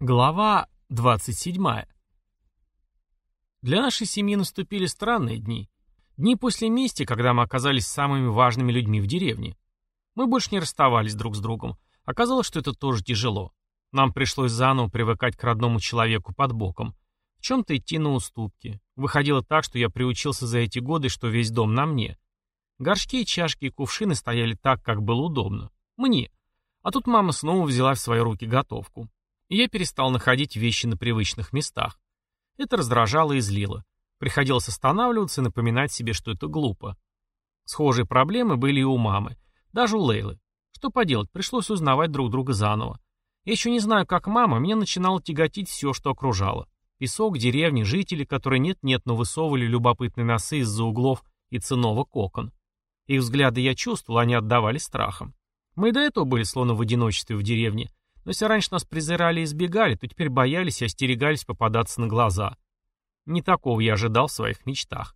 Глава 27. Для нашей семьи наступили странные дни. Дни после мести, когда мы оказались самыми важными людьми в деревне. Мы больше не расставались друг с другом. Оказалось, что это тоже тяжело. Нам пришлось заново привыкать к родному человеку под боком. В чем-то идти на уступки. Выходило так, что я приучился за эти годы, что весь дом на мне. Горшки, чашки и кувшины стояли так, как было удобно. Мне. А тут мама снова взяла в свои руки готовку и я перестал находить вещи на привычных местах. Это раздражало и злило. Приходилось останавливаться и напоминать себе, что это глупо. Схожие проблемы были и у мамы, даже у Лейлы. Что поделать, пришлось узнавать друг друга заново. Я еще не знаю, как мама, меня начинало тяготить все, что окружало. Песок, деревни, жители, которые нет-нет, но высовывали любопытные носы из-за углов и циновок окон. Их взгляды я чувствовал, они отдавали страхом. Мы и до этого были словно в одиночестве в деревне, но если раньше нас презирали и избегали, то теперь боялись и остерегались попадаться на глаза. Не такого я ожидал в своих мечтах.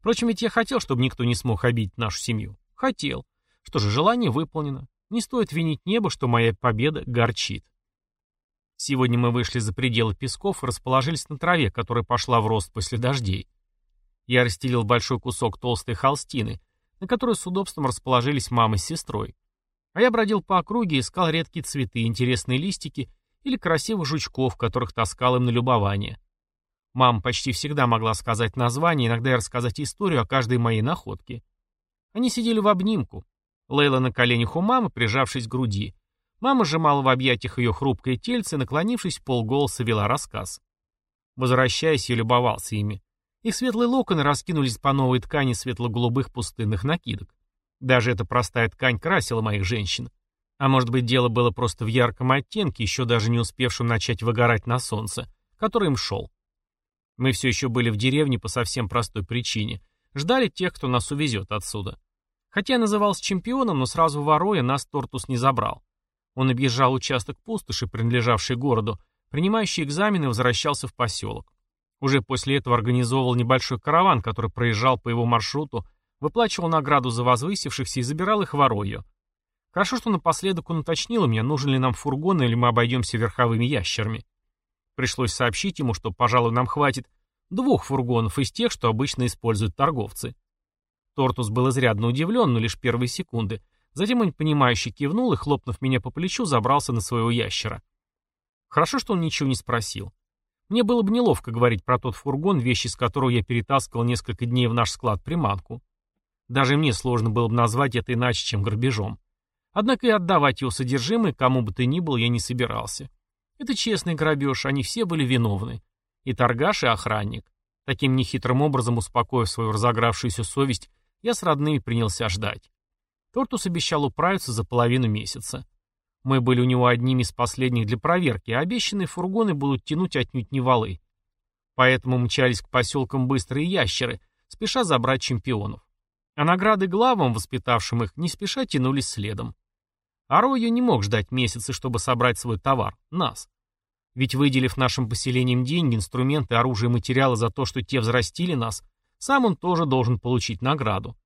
Впрочем, ведь я хотел, чтобы никто не смог обидеть нашу семью. Хотел. Что же, желание выполнено. Не стоит винить небо, что моя победа горчит. Сегодня мы вышли за пределы песков и расположились на траве, которая пошла в рост после дождей. Я расстелил большой кусок толстой холстины, на которой с удобством расположились мама с сестрой. А я бродил по округе искал редкие цветы, интересные листики или красивых жучков, которых таскал им на любование. Мама почти всегда могла сказать название, иногда и рассказать историю о каждой моей находке. Они сидели в обнимку. Лейла на коленях у мамы, прижавшись к груди. Мама сжимала в объятиях ее хрупкое тельце, наклонившись полголоса, вела рассказ. Возвращаясь, я любовался ими. Их светлые локоны раскинулись по новой ткани светло-голубых пустынных накидок. Даже эта простая ткань красила моих женщин. А может быть, дело было просто в ярком оттенке, еще даже не успевшем начать выгорать на солнце, который им шел. Мы все еще были в деревне по совсем простой причине. Ждали тех, кто нас увезет отсюда. Хотя я назывался чемпионом, но сразу воруя нас Тортус не забрал. Он объезжал участок пустоши, принадлежавший городу, принимающий экзамены, возвращался в поселок. Уже после этого организовывал небольшой караван, который проезжал по его маршруту выплачивал награду за возвысившихся и забирал их воронью. Хорошо, что напоследок он уточнил у меня, нужен ли нам фургон или мы обойдемся верховыми ящерами. Пришлось сообщить ему, что, пожалуй, нам хватит двух фургонов из тех, что обычно используют торговцы. Тортус был изрядно удивлен, но лишь первые секунды. Затем он, понимающе кивнул и, хлопнув меня по плечу, забрался на своего ящера. Хорошо, что он ничего не спросил. Мне было бы неловко говорить про тот фургон, вещи с которого я перетаскивал несколько дней в наш склад приманку. Даже мне сложно было бы назвать это иначе, чем грабежом. Однако и отдавать его содержимое кому бы то ни было я не собирался. Это честный грабеж, они все были виновны. И торгаш, и охранник. Таким нехитрым образом, успокоив свою разогравшуюся совесть, я с родными принялся ждать. Тортус обещал управиться за половину месяца. Мы были у него одними из последних для проверки, а обещанные фургоны будут тянуть отнюдь не валы. Поэтому мчались к поселкам быстрые ящеры, спеша забрать чемпионов. А награды главам, воспитавшим их, не спеша тянулись следом. А Ройо не мог ждать месяцы, чтобы собрать свой товар, нас. Ведь выделив нашим поселениям деньги, инструменты, оружие и материалы за то, что те взрастили нас, сам он тоже должен получить награду.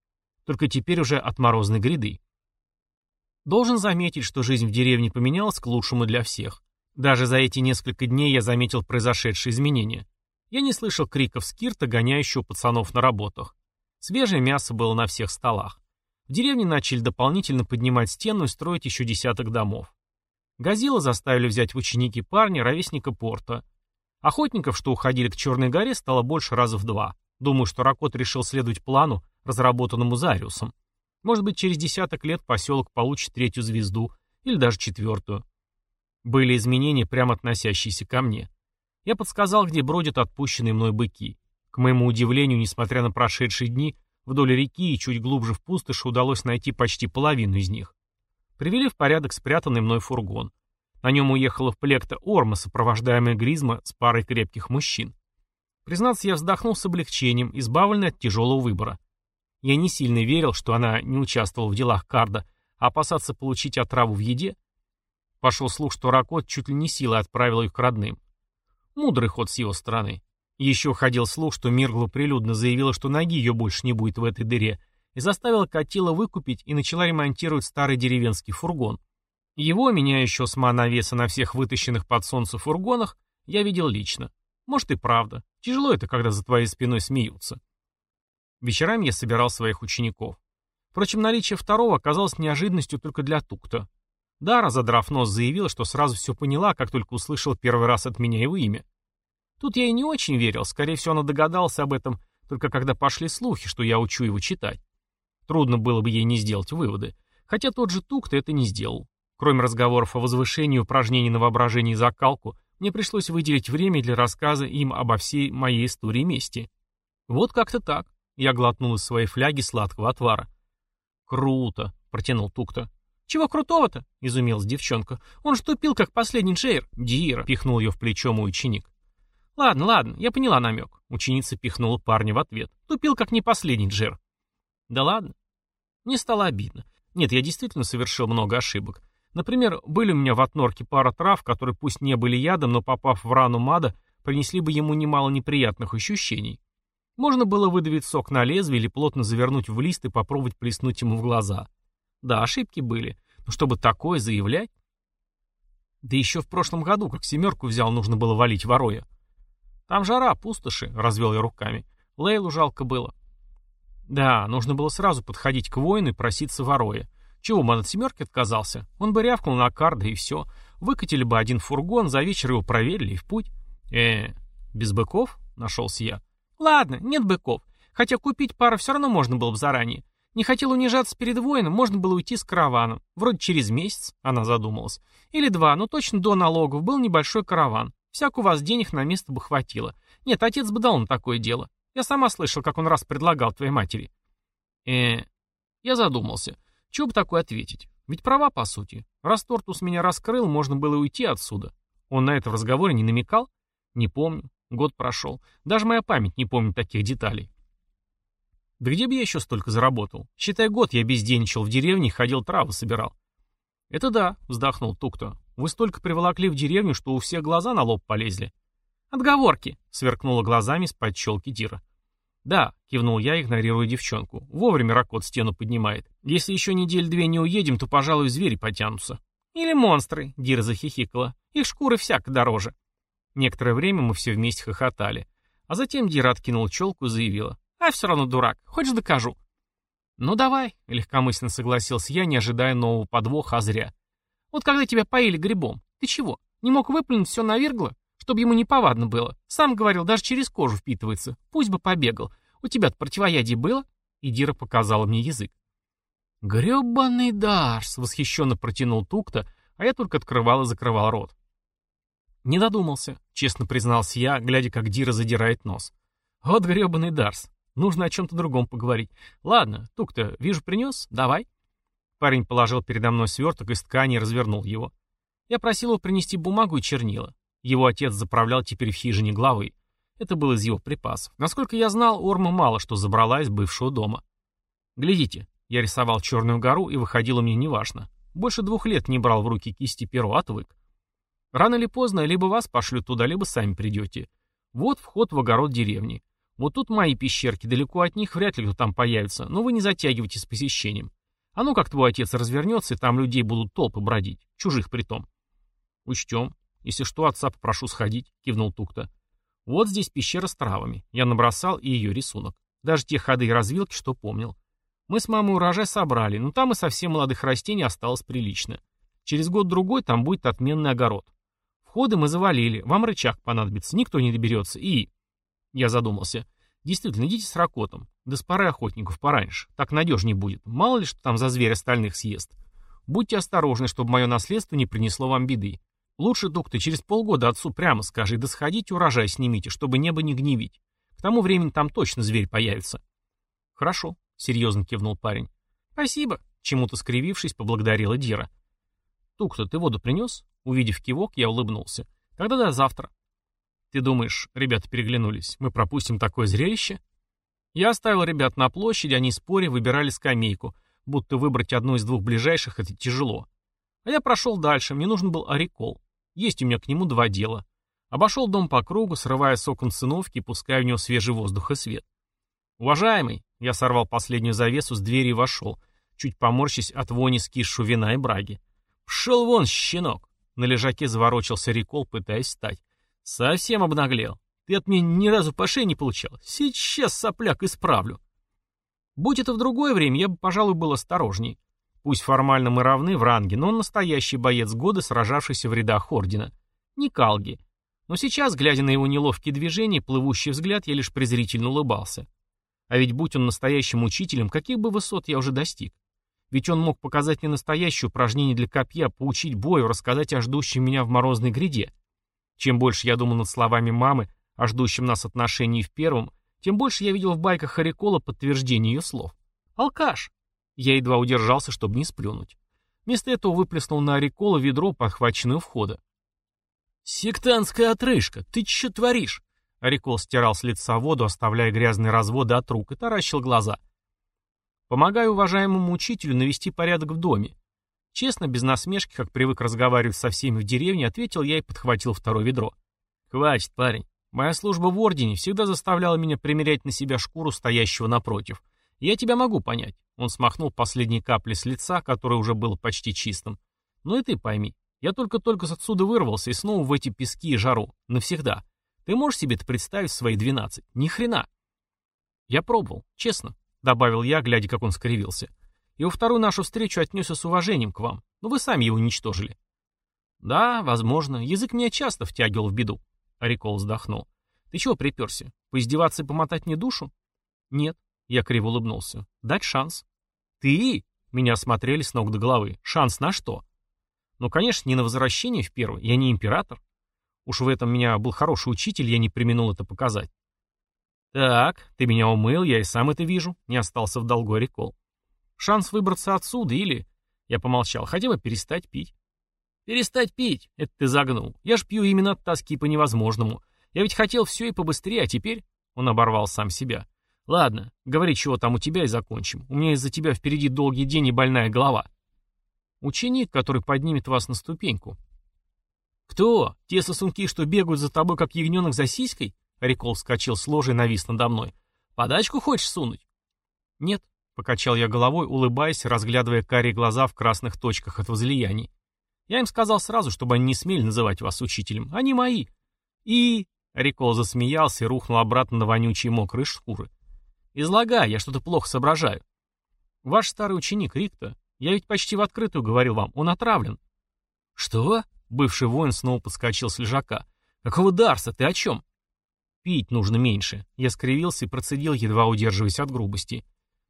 Только теперь уже от морозной гряды. Должен заметить, что жизнь в деревне поменялась к лучшему для всех. Даже за эти несколько дней я заметил произошедшие изменения. Я не слышал криков скирта, гоняющего пацанов на работах. Свежее мясо было на всех столах. В деревне начали дополнительно поднимать стену и строить еще десяток домов. Газила заставили взять в ученики парня, ровесника порта. Охотников, что уходили к Черной горе, стало больше раза в два. Думаю, что Ракот решил следовать плану, разработанному Зариусом. Может быть, через десяток лет поселок получит третью звезду, или даже четвертую. Были изменения, прямо относящиеся ко мне. Я подсказал, где бродят отпущенные мной быки. К моему удивлению, несмотря на прошедшие дни, вдоль реки и чуть глубже в пустоши удалось найти почти половину из них. Привели в порядок спрятанный мной фургон. На нем уехала в плекта Орма, сопровождаемая Гризма с парой крепких мужчин. Признаться, я вздохнул с облегчением, избавленный от тяжелого выбора. Я не сильно верил, что она не участвовала в делах Карда, а опасаться получить отраву в еде. Пошел слух, что Ракот чуть ли не силой отправил их к родным. Мудрый ход с его стороны. Еще ходил слух, что Миргла прилюдно заявила, что ноги ее больше не будет в этой дыре, и заставила Катила выкупить и начала ремонтировать старый деревенский фургон. Его, меняющего сма навеса на всех вытащенных под солнце фургонах, я видел лично. Может и правда. Тяжело это, когда за твоей спиной смеются. Вечерами я собирал своих учеников. Впрочем, наличие второго оказалось неожиданностью только для Тукта. Дара, задрав нос, заявила, что сразу все поняла, как только услышал первый раз от меня его имя. Тут я и не очень верил, скорее всего, она догадалась об этом, только когда пошли слухи, что я учу его читать. Трудно было бы ей не сделать выводы. Хотя тот же Тукта это не сделал. Кроме разговоров о возвышении, упражнений на воображение и закалку, мне пришлось выделить время для рассказа им обо всей моей истории мести. Вот как-то так. Я глотнул из своей фляги сладкого отвара. «Круто!» — протянул Тукта. «Чего крутого-то?» — изумилась девчонка. «Он ж тупил, как последний Джейр». «Дира!» — пихнул ее в плечо мой ученик. «Ладно, ладно, я поняла намек». Ученица пихнула парня в ответ. «Тупил, как не последний Джер». «Да ладно». Мне стало обидно. Нет, я действительно совершил много ошибок. Например, были у меня в отнорке пара трав, которые пусть не были ядом, но попав в рану мада, принесли бы ему немало неприятных ощущений. Можно было выдавить сок на лезвие или плотно завернуть в лист и попробовать плеснуть ему в глаза. Да, ошибки были. Но чтобы такое заявлять... Да еще в прошлом году, как семерку взял, нужно было валить вороя. Там жара, пустоши, развел я руками. Лейлу жалко было. Да, нужно было сразу подходить к воину и проситься вороя. Чего бы он от семерки отказался? Он бы рявкнул на карда и все. Выкатили бы один фургон, за вечер его проверили и в путь. э без быков? Нашелся я. Ладно, нет быков. Хотя купить пару все равно можно было бы заранее. Не хотел унижаться перед воином, можно было уйти с караваном. Вроде через месяц, она задумалась. Или два, но точно до налогов был небольшой караван. Всяк у вас денег на место бы хватило. Нет, отец бы дал на такое дело. Я сама слышал, как он раз предлагал твоей матери. э Я задумался. Чего бы такое ответить? Ведь права, по сути. Раз Тортус меня раскрыл, можно было уйти отсюда. Он на это в разговоре не намекал? Не помню. Год прошел. Даже моя память не помнит таких деталей. Да где бы я еще столько заработал? Считай, год я бездельничал в деревне ходил травы собирал. Это да, вздохнул Тукто. Вы столько приволокли в деревню, что у всех глаза на лоб полезли. Отговорки, сверкнула глазами с-под челки Дира. «Да», — кивнул я, игнорируя девчонку. «Вовремя Ракот стену поднимает. Если еще недель-две не уедем, то, пожалуй, звери потянутся». «Или монстры», — Дира захихикала. «Их шкуры всяко дороже». Некоторое время мы все вместе хохотали. А затем Дира откинула челку и заявила. «А все равно дурак. Хочешь, докажу?» «Ну давай», — легкомысленно согласился я, не ожидая нового подвоха, а зря. «Вот когда тебя поили грибом, ты чего, не мог выплюнуть все навергло? Чтобы ему не повадно было. Сам говорил, даже через кожу впитывается. Пусть бы побегал. У тебя-то противоядие было?» И Дира показала мне язык. «Гребаный Дарс!» — восхищенно протянул Тукта, а я только открывал и закрывал рот. «Не додумался», — честно признался я, глядя, как Дира задирает нос. «Вот гребаный Дарс. Нужно о чем-то другом поговорить. Ладно, Тукта, вижу, принес? Давай». Парень положил передо мной сверток из ткани и развернул его. Я просил его принести бумагу и чернила. Его отец заправлял теперь в хижине главы. Это было из его припасов. Насколько я знал, Орма мало что забрала из бывшего дома. Глядите, я рисовал черную гору, и выходило мне неважно. Больше двух лет не брал в руки кисти перо, отвык. Рано или поздно либо вас пошлют туда, либо сами придете. Вот вход в огород деревни. Вот тут мои пещерки, далеко от них вряд ли кто там появится, но вы не затягивайте с посещением. А ну как твой отец развернется, и там людей будут толпы бродить, чужих притом. Учтем. «Если что, отца попрошу сходить», — кивнул Тукта. «Вот здесь пещера с травами. Я набросал и ее рисунок. Даже те ходы и развилки, что помнил. Мы с мамой урожай собрали, но там и совсем молодых растений осталось прилично. Через год-другой там будет отменный огород. Входы мы завалили, вам рычаг понадобится, никто не доберется, и...» Я задумался. «Действительно, идите с ракотом. Да с парой охотников пораньше. Так надежнее будет. Мало ли, что там за зверь остальных съест. Будьте осторожны, чтобы мое наследство не принесло вам беды. Лучше, доктор, через полгода отцу прямо скажи, да сходите урожай снимите, чтобы небо не гневить. К тому времени там точно зверь появится. Хорошо, серьезно кивнул парень. Спасибо, чему-то скривившись, поблагодарила Дира. Тук-то ты воду принес? Увидев кивок, я улыбнулся. Тогда до завтра. Ты думаешь, ребята переглянулись, мы пропустим такое зрелище? Я оставил ребят на площади, они споря выбирали скамейку, будто выбрать одну из двух ближайших это тяжело. А я прошел дальше, мне нужен был орикол. Есть у меня к нему два дела. Обошел дом по кругу, срывая с окон циновки и пуская в него свежий воздух и свет. «Уважаемый!» Я сорвал последнюю завесу с двери и вошел, чуть поморщись от вони скисшего вина и браги. «Пшел вон, щенок!» На лежаке заворочился Рикол, пытаясь встать. «Совсем обнаглел. Ты от меня ни разу по шее не получал. Сейчас, сопляк, исправлю». Будь это в другое время, я бы, пожалуй, был осторожней. Пусть формально мы равны в ранге, но он настоящий боец года, сражавшийся в рядах Ордена. Не Калги. Но сейчас, глядя на его неловкие движения, плывущий взгляд, я лишь презрительно улыбался. А ведь будь он настоящим учителем, каких бы высот я уже достиг. Ведь он мог показать мне настоящее упражнение для копья, поучить бою, рассказать о ждущем меня в морозной гряде. Чем больше я думал над словами мамы о ждущем нас отношении в первом, тем больше я видел в байках Харикола подтверждение ее слов. Алкаш. Я едва удержался, чтобы не сплюнуть. Вместо этого выплеснул на Харикола ведро, подхваченное у входа. «Сектантская отрыжка! Ты че творишь?» Арикол стирал с лица воду, оставляя грязные разводы от рук, и таращил глаза. «Помогаю уважаемому учителю навести порядок в доме». Честно, без насмешки, как привык разговаривать со всеми в деревне, ответил я и подхватил второе ведро. «Хватит, парень. Моя служба в Ордене всегда заставляла меня примерять на себя шкуру стоящего напротив. Я тебя могу понять». Он смахнул последние капли с лица, которое уже было почти чистым. «Ну и ты пойми, я только-только отсюда вырвался и снова в эти пески и жару. Навсегда. Ты можешь себе это представить в свои двенадцать? Ни хрена. Я пробовал, честно, добавил я, глядя, как он скривился. И во вторую нашу встречу отнесся с уважением к вам. Но вы сами его уничтожили. Да, возможно. Язык меня часто втягивал в беду. Арикол вздохнул. Ты чего приперся? Поиздеваться и помотать мне душу? Нет. Я криво улыбнулся. Дать шанс. Ты? Меня осмотрели с ног до головы. Шанс на что? Ну, конечно, не на возвращение в первый. Я не император. Уж в этом меня был хороший учитель, я не применул это показать. «Так, ты меня умыл, я и сам это вижу», — не остался в долгу Рикол. «Шанс выбраться отсюда или...» Я помолчал. «Хотя бы перестать пить». «Перестать пить? Это ты загнул. Я ж пью именно от тоски по невозможному. Я ведь хотел все и побыстрее, а теперь...» Он оборвал сам себя. «Ладно, говори, чего там у тебя, и закончим. У меня из-за тебя впереди долгий день и больная голова». «Ученик, который поднимет вас на ступеньку», «Кто? Те сосунки, что бегают за тобой, как ягненок за сиськой?» Рикол вскочил с ложи и навис надо мной. «Подачку хочешь сунуть?» «Нет», — покачал я головой, улыбаясь, разглядывая карие глаза в красных точках от возлияний. «Я им сказал сразу, чтобы они не смели называть вас учителем. Они мои». «И...» — Рикол засмеялся и рухнул обратно на вонючие мокрые шкуры. «Излагай, я что-то плохо соображаю». «Ваш старый ученик Рикта, я ведь почти в открытую говорил вам, он отравлен». «Что?» Бывший воин снова подскочил с лежака. «Какого Дарса? Ты о чем?» «Пить нужно меньше». Я скривился и процедил, едва удерживаясь от грубости.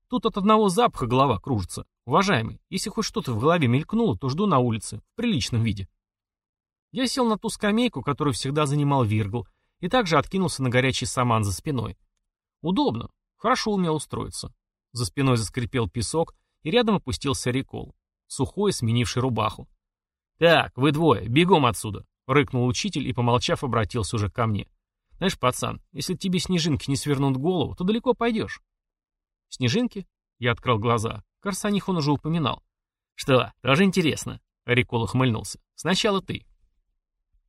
«Тут от одного запаха голова кружится. Уважаемый, если хоть что-то в голове мелькнуло, то жду на улице, в приличном виде». Я сел на ту скамейку, которую всегда занимал Виргл, и также откинулся на горячий саман за спиной. Удобно. Хорошо умел устроиться. За спиной заскрипел песок, и рядом опустился рекол, сухой, сменивший рубаху. «Так, вы двое, бегом отсюда!» — рыкнул учитель и, помолчав, обратился уже ко мне. «Знаешь, пацан, если тебе снежинки не свернут голову, то далеко пойдешь». «Снежинки?» — я открыл глаза. Кажется, о них он уже упоминал. «Что, тоже интересно?» — Рикол ухмыльнулся. «Сначала ты».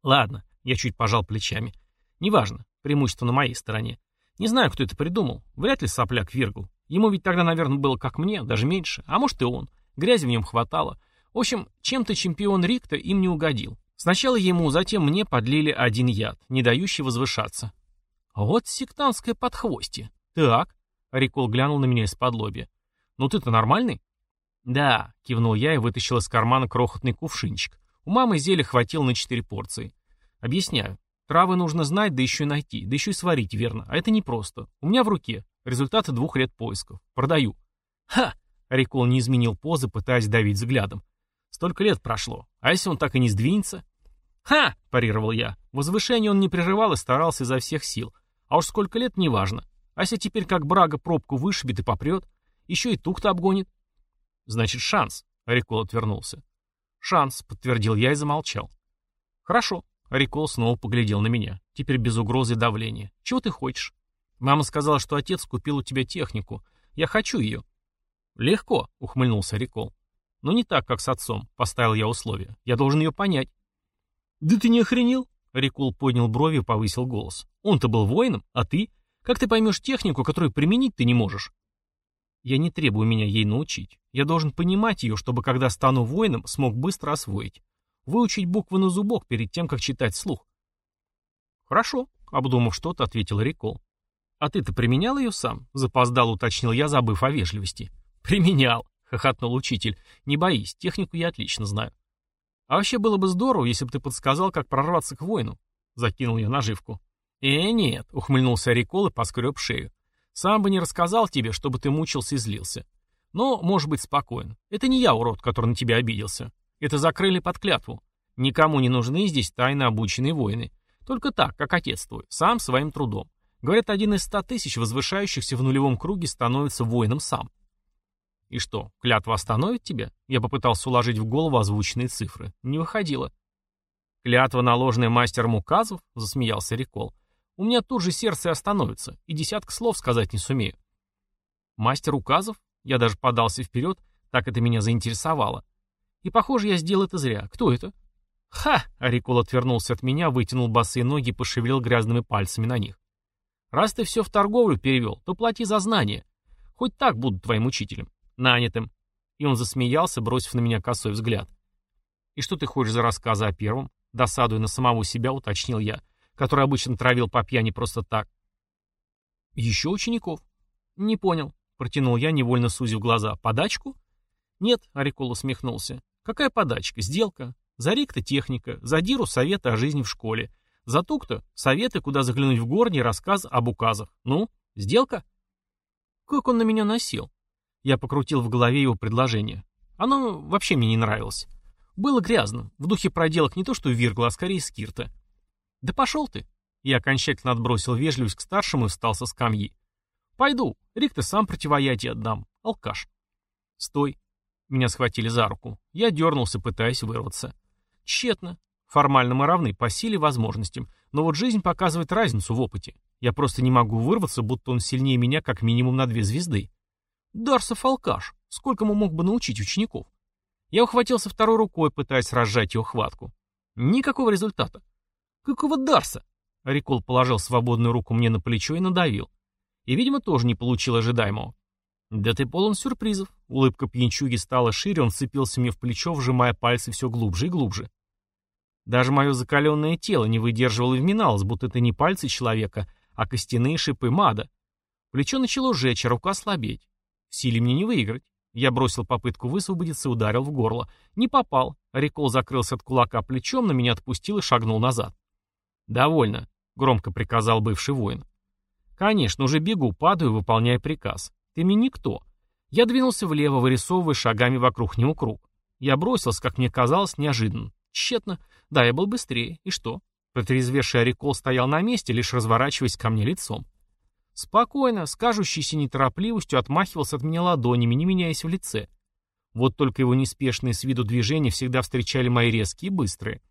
«Ладно», — я чуть пожал плечами. «Неважно, преимущество на моей стороне. Не знаю, кто это придумал. Вряд ли сопляк Виргл. Ему ведь тогда, наверное, было как мне, даже меньше. А может и он. Грязи в нем хватало. В общем, чем-то чемпион Рикта им не угодил. Сначала ему, затем мне подлили один яд, не дающий возвышаться. Вот сектантское подхвостье. Так, Рикол глянул на меня из-под лобья. Ну ты-то нормальный? Да, кивнул я и вытащил из кармана крохотный кувшинчик. У мамы зелья хватило на четыре порции. Объясняю. Травы нужно знать, да еще и найти, да еще и сварить, верно. А это непросто. У меня в руке. Результаты двух лет поисков. Продаю. Ха! Рикол не изменил позы, пытаясь давить взглядом. Столько лет прошло. А если он так и не сдвинется? «Ха!» – парировал я. Возвышение он не прерывал и старался изо всех сил. А уж сколько лет, неважно. А если теперь как Брага пробку вышибет и попрет? Еще и тух-то обгонит. Значит, шанс. Рикол отвернулся. Шанс, подтвердил я и замолчал. Хорошо. Рикол снова поглядел на меня. Теперь без угрозы давления. Чего ты хочешь? Мама сказала, что отец купил у тебя технику. Я хочу ее. Легко, ухмыльнулся Рикол. Но не так, как с отцом, поставил я условие. Я должен ее понять. Да ты не охренел? Рикул поднял брови и повысил голос. Он-то был воином, а ты? Как ты поймешь технику, которую применить ты не можешь? Я не требую меня ей научить. Я должен понимать ее, чтобы, когда стану воином, смог быстро освоить. Выучить буквы на зубок перед тем, как читать слух. Хорошо, обдумав что-то, ответил Рикол. А ты-то применял ее сам? Запоздал, уточнил я, забыв о вежливости. Применял, хохотнул учитель. Не боись, технику я отлично знаю. А вообще было бы здорово, если бы ты подсказал, как прорваться к воину. Закинул я наживку. «Э, нет», — ухмыльнулся Рикол и поскреб шею. «Сам бы не рассказал тебе, чтобы ты мучился и злился. Но, может быть, спокоен. Это не я, урод, который на тебя обиделся. Это закрыли под клятву. Никому не нужны здесь тайно обученные воины. Только так, как отец твой, сам своим трудом. Говорят, один из ста тысяч возвышающихся в нулевом круге становится воином сам. И что, клятва остановит тебя? Я попытался уложить в голову озвученные цифры. Не выходило. Клятва, наложенная мастером указов, засмеялся Рикол. У меня тут же сердце остановится, и десятка слов сказать не сумею. Мастер указов? Я даже подался вперед, так это меня заинтересовало. И, похоже, я сделал это зря. Кто это? Ха! Арикул отвернулся от меня, вытянул босые ноги и пошевелил грязными пальцами на них. Раз ты все в торговлю перевел, то плати за знания. Хоть так буду твоим учителем. Нанятым. И он засмеялся, бросив на меня косой взгляд. И что ты хочешь за рассказы о первом? Досадуя на самого себя, уточнил я, который обычно травил по пьяни просто так. Еще учеников? Не понял. Протянул я, невольно сузив глаза. Подачку? Нет, Арикул усмехнулся. Какая подачка? Сделка. За Рик-то техника, за Диру советы о жизни в школе. За Тук-то советы, куда заглянуть в горни и рассказ об указах. Ну, сделка? Как он на меня носил? Я покрутил в голове его предложение. Оно вообще мне не нравилось. Было грязно, в духе проделок не то что Виргла, а скорее Скирта. «Да пошел ты!» Я окончательно отбросил вежливость к старшему и встал со скамьи. «Пойду. Рик-то сам противоядие отдам. Алкаш». «Стой!» Меня схватили за руку. Я дернулся, пытаясь вырваться. Тщетно. Формально мы равны по силе возможностям, но вот жизнь показывает разницу в опыте. Я просто не могу вырваться, будто он сильнее меня как минимум на две звезды. Дарсов алкаш. Сколько ему мог бы научить учеников? Я ухватился второй рукой, пытаясь разжать его хватку. Никакого результата. Какого Дарса? Рикол положил свободную руку мне на плечо и надавил. И, видимо, тоже не получил ожидаемого. «Да ты полон сюрпризов». Улыбка пьянчуги стала шире, он цепился мне в плечо, вжимая пальцы все глубже и глубже. Даже мое закаленное тело не выдерживало и вминалось, будто это не пальцы человека, а костяные шипы мада. Плечо начало жечь, а рука слабеть. Силе мне не выиграть. Я бросил попытку высвободиться ударил в горло. Не попал. Рикол закрылся от кулака плечом, на меня отпустил и шагнул назад. «Довольно», — громко приказал бывший воин. «Конечно, уже бегу, падаю, выполняя приказ. Ты мне никто». Я двинулся влево, вырисовывая шагами вокруг него круг. Я бросился, как мне казалось, неожиданно. Тщетно. Да, я был быстрее. И что? Протрезвевший Арикол стоял на месте, лишь разворачиваясь ко мне лицом. Спокойно, с кажущейся неторопливостью отмахивался от меня ладонями, не меняясь в лице. Вот только его неспешные с виду движения всегда встречали мои резкие и быстрые.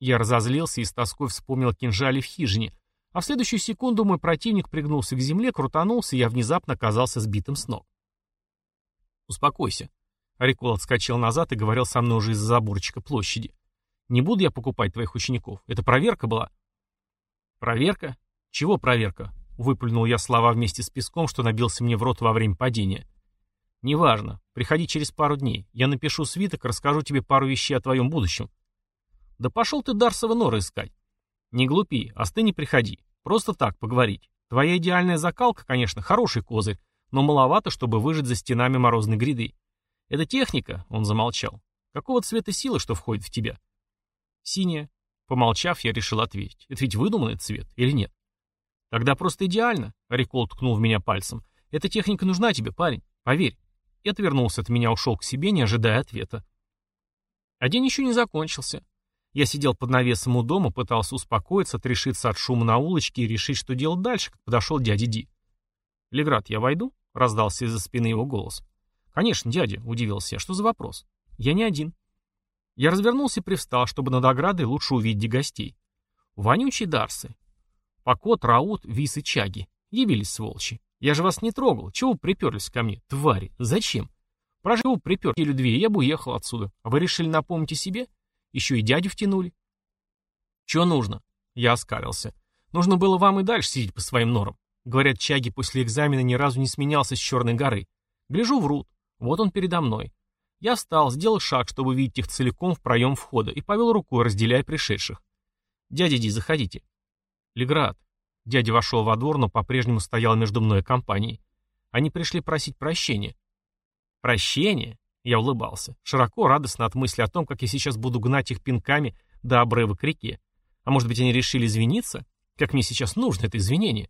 Я разозлился и с тоской вспомнил кинжали в хижине, а в следующую секунду мой противник пригнулся к земле, крутанулся, и я внезапно оказался сбитым с ног. «Успокойся». Арикол отскочил назад и говорил со мной уже из-за заборчика площади. «Не буду я покупать твоих учеников. Это проверка была». «Проверка? Чего проверка?» Выплюнул я слова вместе с песком, что набился мне в рот во время падения. «Неважно. Приходи через пару дней. Я напишу свиток, расскажу тебе пару вещей о твоем будущем». «Да пошел ты Дарсова нора искать». «Не глупи, а ты не приходи. Просто так, поговорить. Твоя идеальная закалка, конечно, хороший козырь, но маловато, чтобы выжить за стенами морозной гряды. Это техника, он замолчал. Какого цвета сила, что входит в тебя? Синяя. Помолчав, я решил ответить. Это ведь выдуманный цвет или нет? Тогда просто идеально, Рикол ткнул в меня пальцем. Эта техника нужна тебе, парень, поверь. И отвернулся от меня, ушел к себе, не ожидая ответа. А день еще не закончился. Я сидел под навесом у дома, пытался успокоиться, отрешиться от шума на улочке и решить, что делать дальше, как подошел дядя Ди. «Леград, я войду?» — раздался из-за спины его голос. «Конечно, дядя», — удивился я. «Что за вопрос?» «Я не один». Я развернулся и привстал, чтобы над оградой лучше увидеть гостей. Вонючие дарсы. Покот, Раут, Вис и Чаги. Явились сволочи. Я же вас не трогал. Чего вы приперлись ко мне, твари? Зачем? Проживу припер или две, я бы уехал отсюда. А вы решили напомнить о себе? Еще и дядю втянули. Чего нужно? Я оскалился. Нужно было вам и дальше сидеть по своим норам. Говорят, Чаги после экзамена ни разу не сменялся с Черной горы. Гляжу, врут. Вот он передо мной. Я встал, сделал шаг, чтобы видеть их целиком в проем входа, и повел рукой, разделяя пришедших. «Дядя Ди, заходите». «Леград». Дядя вошел во двор, но по-прежнему стоял между мной и компанией. Они пришли просить прощения. «Прощения?» Я улыбался, широко, радостно от мысли о том, как я сейчас буду гнать их пинками до обрыва к реке. А может быть, они решили извиниться? Как мне сейчас нужно это извинение?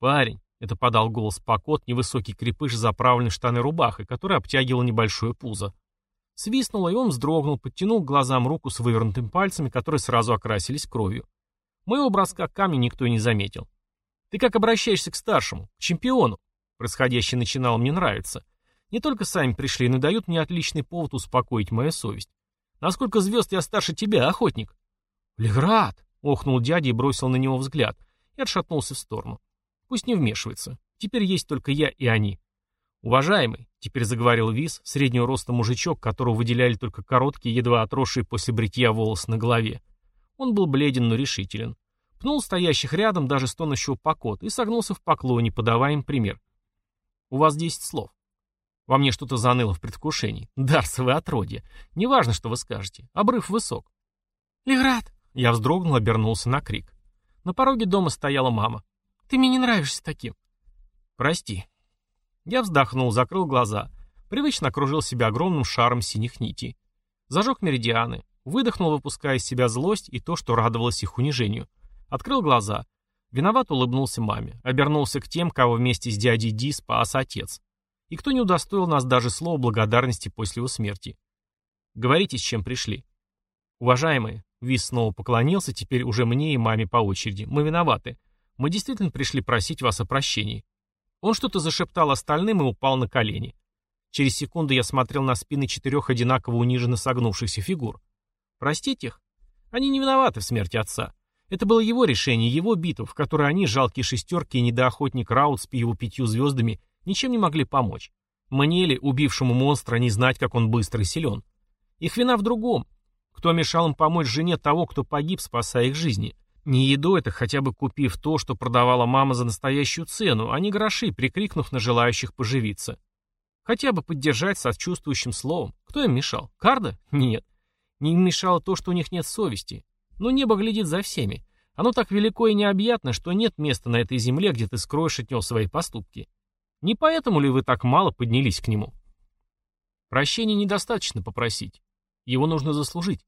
«Парень», — это подал голос Покот, невысокий крепыш с заправленной штаны рубахой, который обтягивал небольшое пузо. Свистнуло, и он вздрогнул, подтянул к глазам руку с вывернутыми пальцами, которые сразу окрасились кровью. Моего броска камня никто не заметил. «Ты как обращаешься к старшему, к чемпиону?» Происходящее начинало мне нравиться. Не только сами пришли, но дают мне отличный повод успокоить мою совесть. Насколько звезд я старше тебя, охотник? Леград! Охнул дядя и бросил на него взгляд. И отшатнулся в сторону. Пусть не вмешивается. Теперь есть только я и они. «Уважаемый», — теперь заговорил Виз, среднего роста мужичок, которого выделяли только короткие, едва отросшие после бритья волосы на голове. Он был бледен, но решителен. Пнул стоящих рядом даже стонущего покот и согнулся в поклоне, подавая им пример. «У вас десять слов». Во мне что-то заныло в предвкушении. Дарсовое отродье. Неважно, что вы скажете. Обрыв высок. «Леград!» Я вздрогнул, обернулся на крик. На пороге дома стояла мама. Ты мне не нравишься таким. Прости. Я вздохнул, закрыл глаза. Привычно окружил себя огромным шаром синих нитей. Зажег меридианы. Выдохнул, выпуская из себя злость и то, что радовалось их унижению. Открыл глаза. Виноват улыбнулся маме. Обернулся к тем, кого вместе с дядей Ди спас отец. И кто не удостоил нас даже слова благодарности после его смерти. Говорите, с чем пришли. Уважаемые, Вис снова поклонился, теперь уже мне и маме по очереди. Мы виноваты. Мы действительно пришли просить вас о прощении». Он что-то зашептал остальным и упал на колени. Через секунду я смотрел на спины четырех одинаково униженно согнувшихся фигур. Простить их? Они не виноваты в смерти отца. Это было его решение, его битва, в которой они, жалкие шестерки и недоохотник Раут с его пятью звездами, ничем не могли помочь. Мне ли, убившему монстра, не знать, как он быстр и силен? Их вина в другом. Кто мешал им помочь жене того, кто погиб, спасая их жизни? Не еду это, хотя бы купив то, что продавала мама за настоящую цену, а не гроши, прикрикнув на желающих поживиться. Хотя бы поддержать сочувствующим словом. Кто им мешал? Карда? Нет. Не мешало то, что у них нет совести. Но небо глядит за всеми. Оно так велико и необъятно, что нет места на этой земле, где ты скроешь от него свои поступки. Не поэтому ли вы так мало поднялись к нему? Прощения недостаточно попросить. Его нужно заслужить.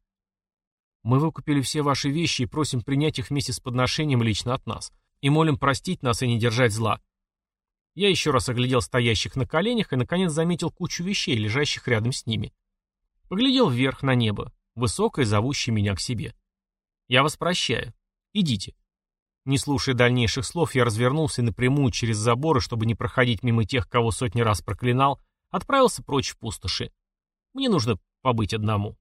Мы выкупили все ваши вещи и просим принять их вместе с подношением лично от нас. И молим простить нас и не держать зла. Я еще раз оглядел стоящих на коленях и, наконец, заметил кучу вещей, лежащих рядом с ними. Поглядел вверх на небо, высокое, зовущее меня к себе. Я вас прощаю. Идите. Не слушая дальнейших слов, я развернулся и напрямую через заборы, чтобы не проходить мимо тех, кого сотни раз проклинал, отправился прочь в пустоши. Мне нужно побыть одному.